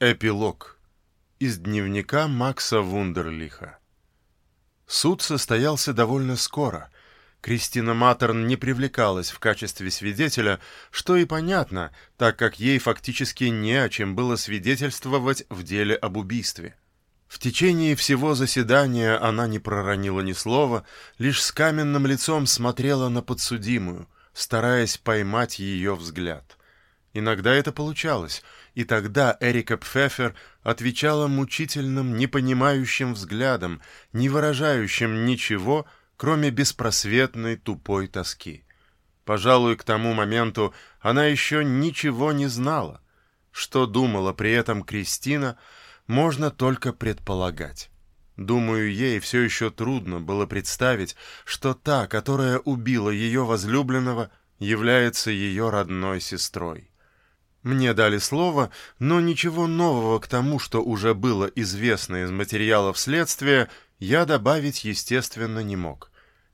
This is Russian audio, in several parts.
Эпилог. Из дневника Макса Вундерлиха. Суд состоялся довольно скоро. Кристина Матерн не привлекалась в качестве свидетеля, что и понятно, так как ей фактически не о чем было свидетельствовать в деле об убийстве. В течение всего заседания она не проронила ни слова, лишь с каменным лицом смотрела на подсудимую, стараясь поймать ее взгляд. Иногда это получалось, и тогда Эрика Пфеффер отвечала мучительным, непонимающим взглядом, не выражающим ничего, кроме беспросветной тупой тоски. Пожалуй, к тому моменту она еще ничего не знала. Что думала при этом Кристина, можно только предполагать. Думаю, ей все еще трудно было представить, что та, которая убила ее возлюбленного, является ее родной сестрой. Мне дали слово, но ничего нового к тому, что уже было известно из материалов следствия, я добавить, естественно, не мог.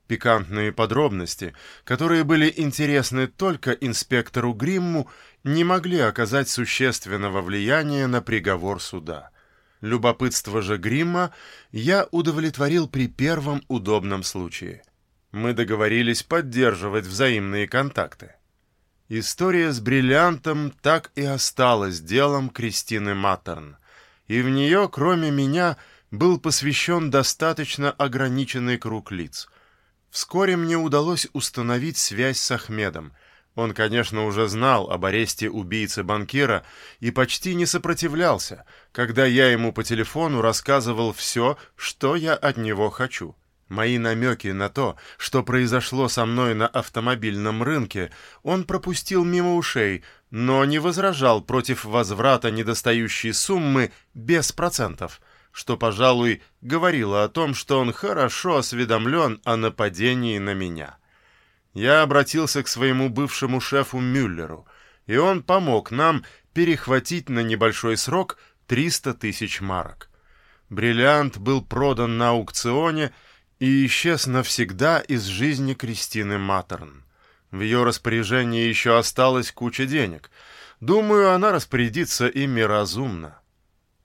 Пикантные подробности, которые были интересны только инспектору Гримму, не могли оказать существенного влияния на приговор суда. Любопытство же Гримма я удовлетворил при первом удобном случае. Мы договорились поддерживать взаимные контакты. История с бриллиантом так и осталась делом Кристины Маттерн, и в нее, кроме меня, был посвящен достаточно ограниченный круг лиц. Вскоре мне удалось установить связь с Ахмедом. Он, конечно, уже знал об аресте убийцы банкира и почти не сопротивлялся, когда я ему по телефону рассказывал все, что я от него хочу. Мои намеки на то, что произошло со мной на автомобильном рынке, он пропустил мимо ушей, но не возражал против возврата недостающей суммы без процентов, что, пожалуй, говорило о том, что он хорошо осведомлен о нападении на меня. Я обратился к своему бывшему шефу Мюллеру, и он помог нам перехватить на небольшой срок 300 тысяч марок. Бриллиант был продан на аукционе, и исчез навсегда из жизни Кристины Матерн. В ее распоряжении еще осталась куча денег. Думаю, она распорядится ими разумно.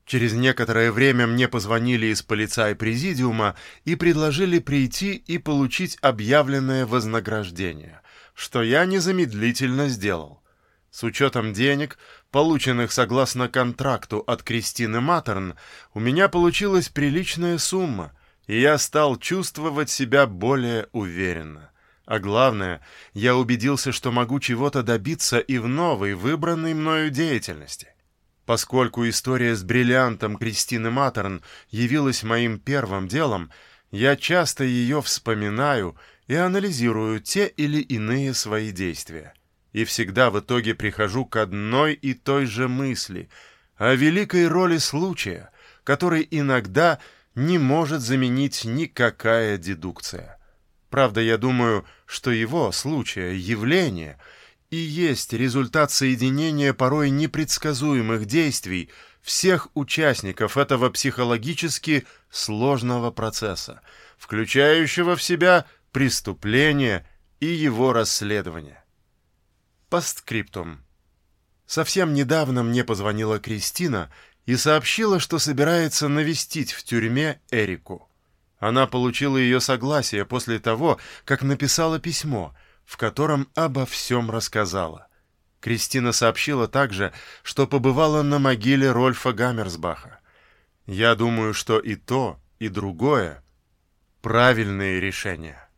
Через некоторое время мне позвонили из полицай президиума и предложили прийти и получить объявленное вознаграждение, что я незамедлительно сделал. С учетом денег, полученных согласно контракту от Кристины Матерн, у меня получилась приличная сумма — и я стал чувствовать себя более уверенно. А главное, я убедился, что могу чего-то добиться и в новой, выбранной мною деятельности. Поскольку история с бриллиантом Кристины Матерн явилась моим первым делом, я часто ее вспоминаю и анализирую те или иные свои действия. И всегда в итоге прихожу к одной и той же мысли о великой роли случая, который иногда – не может заменить никакая дедукция. Правда, я думаю, что его, случая, явление и есть результат соединения порой непредсказуемых действий всех участников этого психологически сложного процесса, включающего в себя преступление и его расследование. Постскриптум. Совсем недавно мне позвонила Кристина и сообщила, что собирается навестить в тюрьме Эрику. Она получила ее согласие после того, как написала письмо, в котором обо всем рассказала. Кристина сообщила также, что побывала на могиле Рольфа Гаммерсбаха. Я думаю, что и то, и другое — правильные решения.